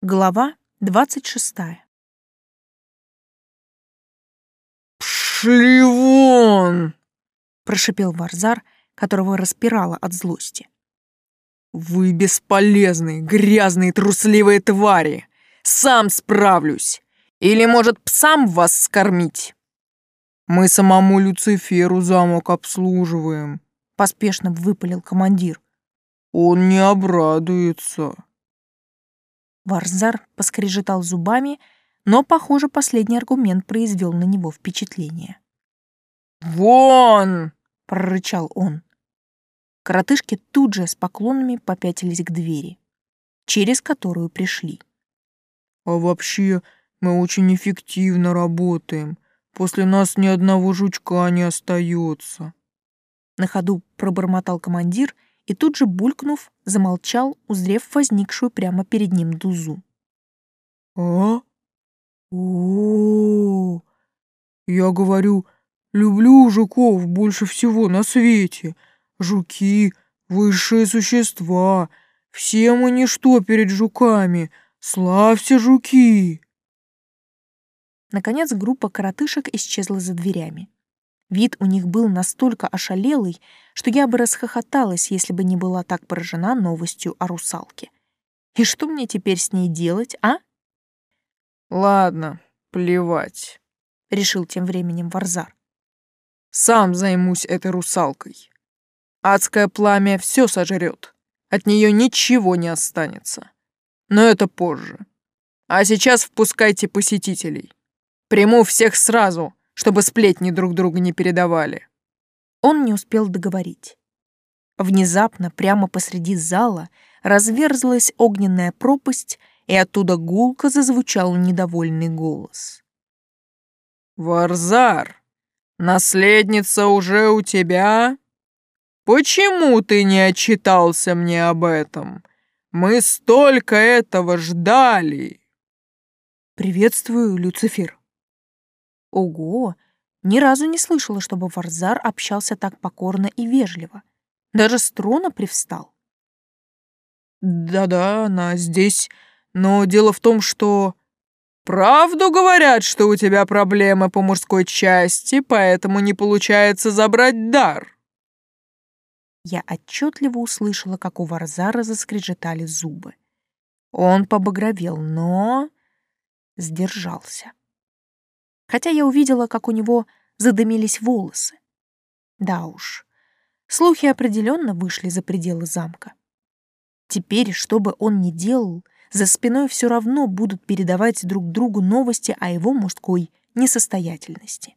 Глава двадцать шестая. «Пшли вон!» — прошипел Варзар, которого распирало от злости. «Вы бесполезные, грязные, трусливые твари! Сам справлюсь! Или, может, псам вас скормить?» «Мы самому Люциферу замок обслуживаем», — поспешно выпалил командир. «Он не обрадуется». Варзар поскрежетал зубами, но, похоже, последний аргумент произвел на него впечатление. «Вон!» — прорычал он. Коротышки тут же с поклонами попятились к двери, через которую пришли. «А вообще, мы очень эффективно работаем. После нас ни одного жучка не остается. На ходу пробормотал командир — и тут же, булькнув, замолчал, узрев возникшую прямо перед ним дузу. «А? О, Я говорю, люблю жуков больше всего на свете. Жуки — высшие существа. Все мы ничто перед жуками. Славься, жуки!» Наконец группа коротышек исчезла за дверями. Вид у них был настолько ошалелый, что я бы расхохоталась, если бы не была так поражена новостью о русалке. И что мне теперь с ней делать, а? Ладно, плевать, решил тем временем Варзар. Сам займусь этой русалкой. Адское пламя все сожрет. От нее ничего не останется. Но это позже. А сейчас впускайте посетителей. Приму всех сразу, чтобы сплетни друг друга не передавали. Он не успел договорить. Внезапно, прямо посреди зала, разверзлась огненная пропасть, и оттуда гулко зазвучал недовольный голос. «Варзар, наследница уже у тебя? Почему ты не отчитался мне об этом? Мы столько этого ждали!» «Приветствую, Люцифер», Ого! Ни разу не слышала, чтобы Варзар общался так покорно и вежливо. Даже с трона привстал. «Да-да, она здесь, но дело в том, что...» «Правду говорят, что у тебя проблемы по мужской части, поэтому не получается забрать дар». Я отчетливо услышала, как у Варзара заскрежетали зубы. Он побагровел, но сдержался хотя я увидела, как у него задымились волосы. Да уж, слухи определенно вышли за пределы замка. Теперь, что бы он ни делал, за спиной все равно будут передавать друг другу новости о его мужской несостоятельности.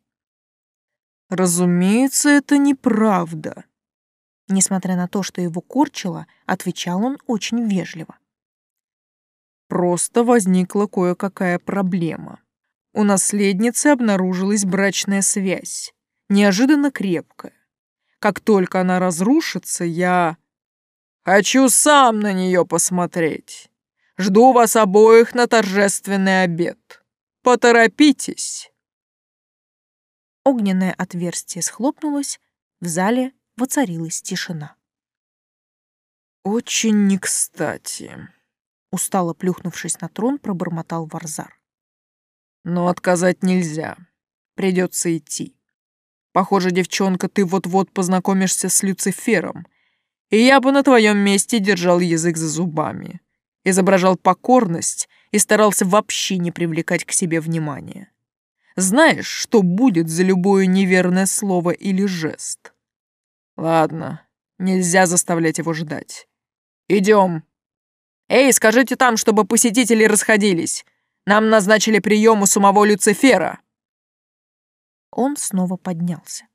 «Разумеется, это неправда», Несмотря на то, что его корчило, отвечал он очень вежливо. «Просто возникла кое-какая проблема. У наследницы обнаружилась брачная связь, неожиданно крепкая. Как только она разрушится, я... Хочу сам на нее посмотреть. Жду вас обоих на торжественный обед. Поторопитесь. Огненное отверстие схлопнулось, в зале воцарилась тишина. «Очень не кстати», — устало плюхнувшись на трон, пробормотал Варзар. Но отказать нельзя. Придется идти. Похоже, девчонка, ты вот-вот познакомишься с Люцифером. И я бы на твоем месте держал язык за зубами. Изображал покорность и старался вообще не привлекать к себе внимания. Знаешь, что будет за любое неверное слово или жест? Ладно, нельзя заставлять его ждать. Идем. Эй, скажите там, чтобы посетители расходились. Нам назначили прием у самого Люцифера!» Он снова поднялся.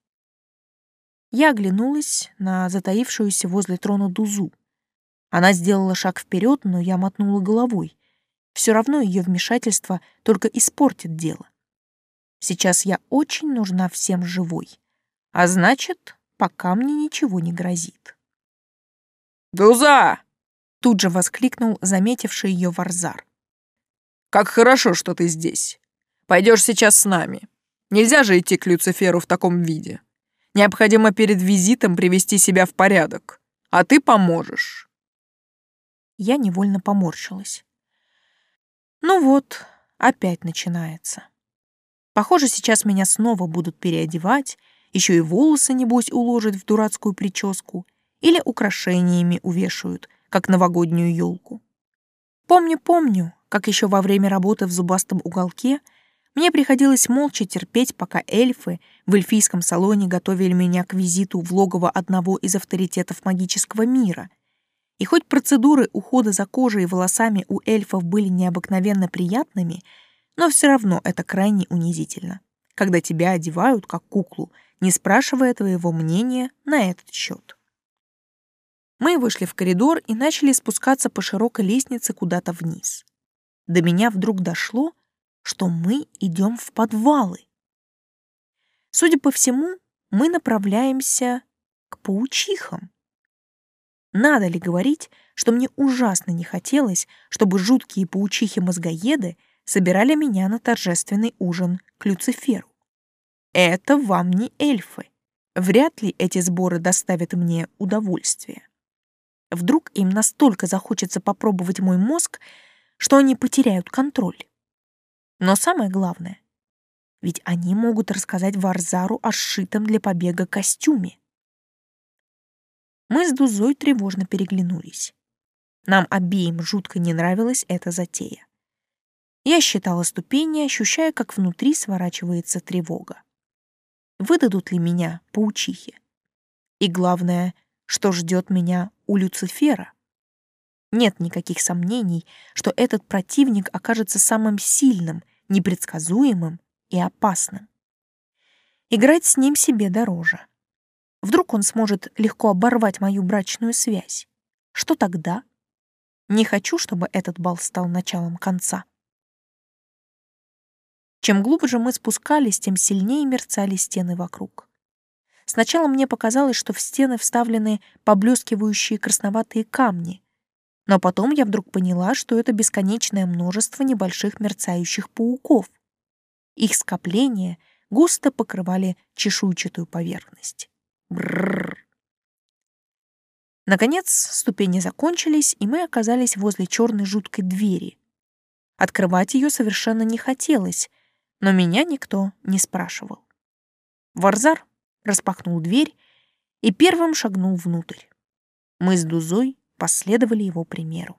Я оглянулась на затаившуюся возле трона Дузу. Она сделала шаг вперед, но я мотнула головой. Все равно ее вмешательство только испортит дело. Сейчас я очень нужна всем живой. А значит, пока мне ничего не грозит. «Дуза!» — тут же воскликнул заметивший ее Варзар. Как хорошо, что ты здесь. Пойдешь сейчас с нами. Нельзя же идти к Люциферу в таком виде. Необходимо перед визитом привести себя в порядок. А ты поможешь. Я невольно поморщилась. Ну вот, опять начинается. Похоже, сейчас меня снова будут переодевать, еще и волосы, небось, уложат в дурацкую прическу или украшениями увешают, как новогоднюю елку. Помню, помню, как еще во время работы в зубастом уголке мне приходилось молча терпеть, пока эльфы в эльфийском салоне готовили меня к визиту в логово одного из авторитетов магического мира. И хоть процедуры ухода за кожей и волосами у эльфов были необыкновенно приятными, но все равно это крайне унизительно, когда тебя одевают как куклу, не спрашивая твоего мнения на этот счет. Мы вышли в коридор и начали спускаться по широкой лестнице куда-то вниз. До меня вдруг дошло, что мы идем в подвалы. Судя по всему, мы направляемся к паучихам. Надо ли говорить, что мне ужасно не хотелось, чтобы жуткие паучихи-мозгоеды собирали меня на торжественный ужин к Люциферу? Это вам не эльфы. Вряд ли эти сборы доставят мне удовольствие. Вдруг им настолько захочется попробовать мой мозг, что они потеряют контроль. Но самое главное, ведь они могут рассказать Варзару о сшитом для побега костюме. Мы с Дузой тревожно переглянулись. Нам обеим жутко не нравилась эта затея. Я считала ступени, ощущая, как внутри сворачивается тревога. Выдадут ли меня паучихи? И главное, что ждет меня у Люцифера? Нет никаких сомнений, что этот противник окажется самым сильным, непредсказуемым и опасным. Играть с ним себе дороже. Вдруг он сможет легко оборвать мою брачную связь. Что тогда? Не хочу, чтобы этот бал стал началом конца. Чем глубже мы спускались, тем сильнее мерцали стены вокруг. Сначала мне показалось, что в стены вставлены поблескивающие красноватые камни, но потом я вдруг поняла, что это бесконечное множество небольших мерцающих пауков. Их скопления густо покрывали чешуйчатую поверхность. Бррр. Наконец, ступени закончились, и мы оказались возле черной жуткой двери. Открывать ее совершенно не хотелось, но меня никто не спрашивал. Варзар распахнул дверь и первым шагнул внутрь. Мы с Дузой последовали его примеру.